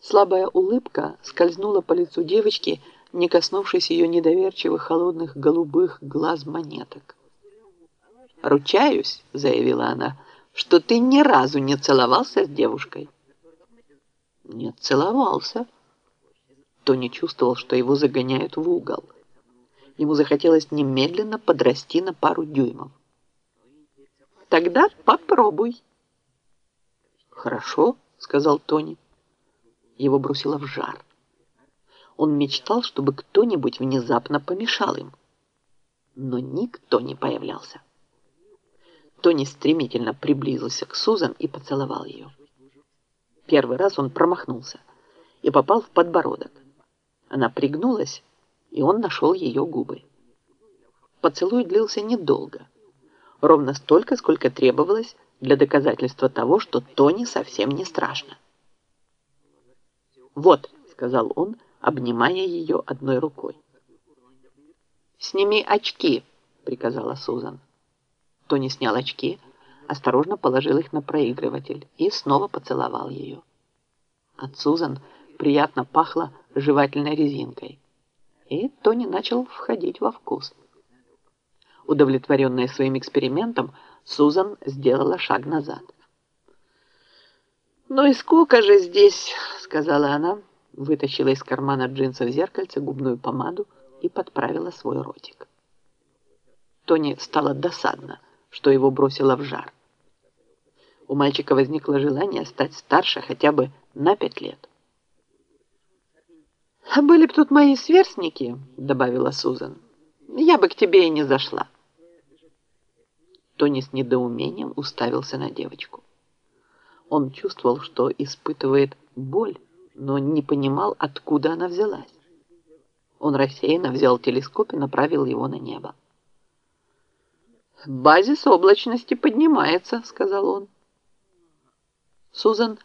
Слабая улыбка скользнула по лицу девочки, не коснувшись ее недоверчивых холодных голубых глаз монеток. «Ручаюсь», — заявила она, — «что ты ни разу не целовался с девушкой». «Нет, целовался». Тони чувствовал, что его загоняют в угол. Ему захотелось немедленно подрасти на пару дюймов. «Тогда попробуй». «Хорошо», — сказал Тони. Его бросило в жар. Он мечтал, чтобы кто-нибудь внезапно помешал им. Но никто не появлялся. Тони стремительно приблизился к Сузан и поцеловал ее. Первый раз он промахнулся и попал в подбородок. Она пригнулась, и он нашел ее губы. Поцелуй длился недолго, ровно столько, сколько требовалось для доказательства того, что Тони совсем не страшно. «Вот», — сказал он, обнимая ее одной рукой. «Сними очки», — приказала Сузан. Тони снял очки, осторожно положил их на проигрыватель и снова поцеловал ее. От Сузан приятно пахло жевательной резинкой. И Тони начал входить во вкус. Удовлетворенная своим экспериментом, Сузан сделала шаг назад. «Ну и сколько же здесь?» — сказала она, вытащила из кармана джинсов зеркальце губную помаду и подправила свой ротик. Тони стало досадно, что его бросило в жар. У мальчика возникло желание стать старше хотя бы на пять лет. «А были б тут мои сверстники», — добавила Сузан, — «я бы к тебе и не зашла». Тони с недоумением уставился на девочку. Он чувствовал, что испытывает боль, но не понимал, откуда она взялась. Он рассеянно взял телескоп и направил его на небо. «Базис облачности поднимается», — сказал он. Сузан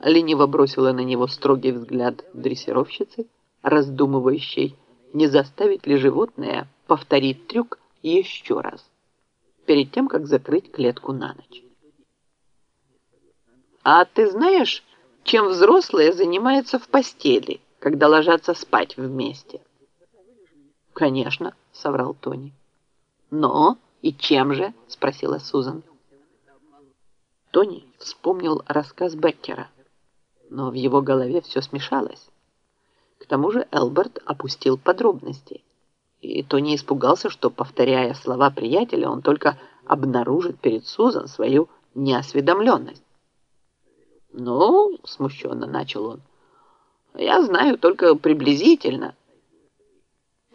лениво бросила на него строгий взгляд дрессировщицы, раздумывающей, не заставить ли животное повторить трюк еще раз перед тем, как закрыть клетку на ночь. «А ты знаешь, чем взрослые занимаются в постели, когда ложатся спать вместе?» «Конечно», — соврал Тони. «Но и чем же?» — спросила Сузан. Тони вспомнил рассказ Беккера, но в его голове все смешалось. К тому же Элберт опустил подробности. И Тони испугался, что, повторяя слова приятеля, он только обнаружит перед Сузан свою неосведомленность. «Ну, — смущенно начал он, — я знаю только приблизительно».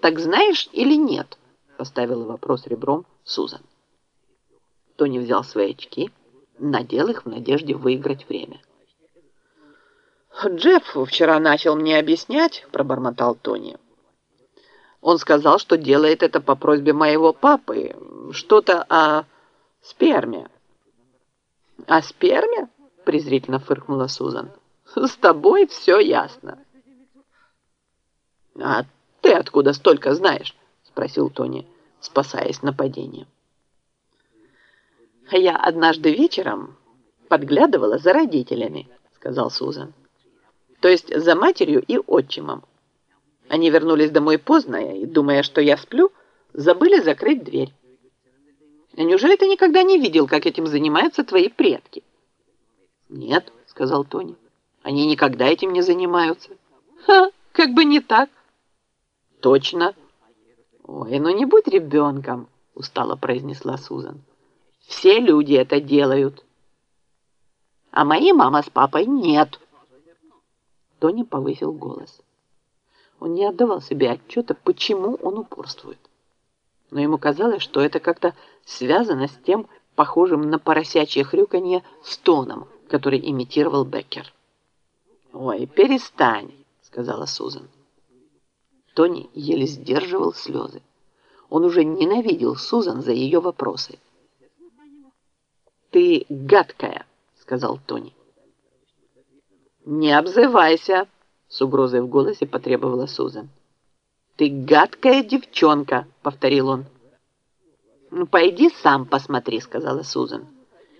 «Так знаешь или нет?» — поставила вопрос ребром Сузан. Тони взял свои очки, надел их в надежде выиграть время. «Джефф вчера начал мне объяснять», — пробормотал Тони. Он сказал, что делает это по просьбе моего папы. Что-то о сперме. О сперме? Презрительно фыркнула Сузан. С тобой все ясно. А ты откуда столько знаешь? Спросил Тони, спасаясь нападением. Я однажды вечером подглядывала за родителями, сказал Сузан. То есть за матерью и отчимом. Они вернулись домой поздно и, думая, что я сплю, забыли закрыть дверь. Неужели ты никогда не видел, как этим занимаются твои предки? Нет, сказал Тони. Они никогда этим не занимаются. Ха, как бы не так. Точно. Ой, ну не будь ребенком, устало произнесла Сузан. Все люди это делают. А мои мама с папой нет. Тони повысил голос. Он не отдавал себе отчета, почему он упорствует. Но ему казалось, что это как-то связано с тем, похожим на поросячье хрюканье, стоном, который имитировал Беккер. «Ой, перестань», — сказала Сузан. Тони еле сдерживал слезы. Он уже ненавидел Сузан за ее вопросы. «Ты гадкая», — сказал Тони. «Не обзывайся», с угрозой в голосе потребовала Сузан. «Ты гадкая девчонка», — повторил он. «Ну, пойди сам посмотри», — сказала Сузан.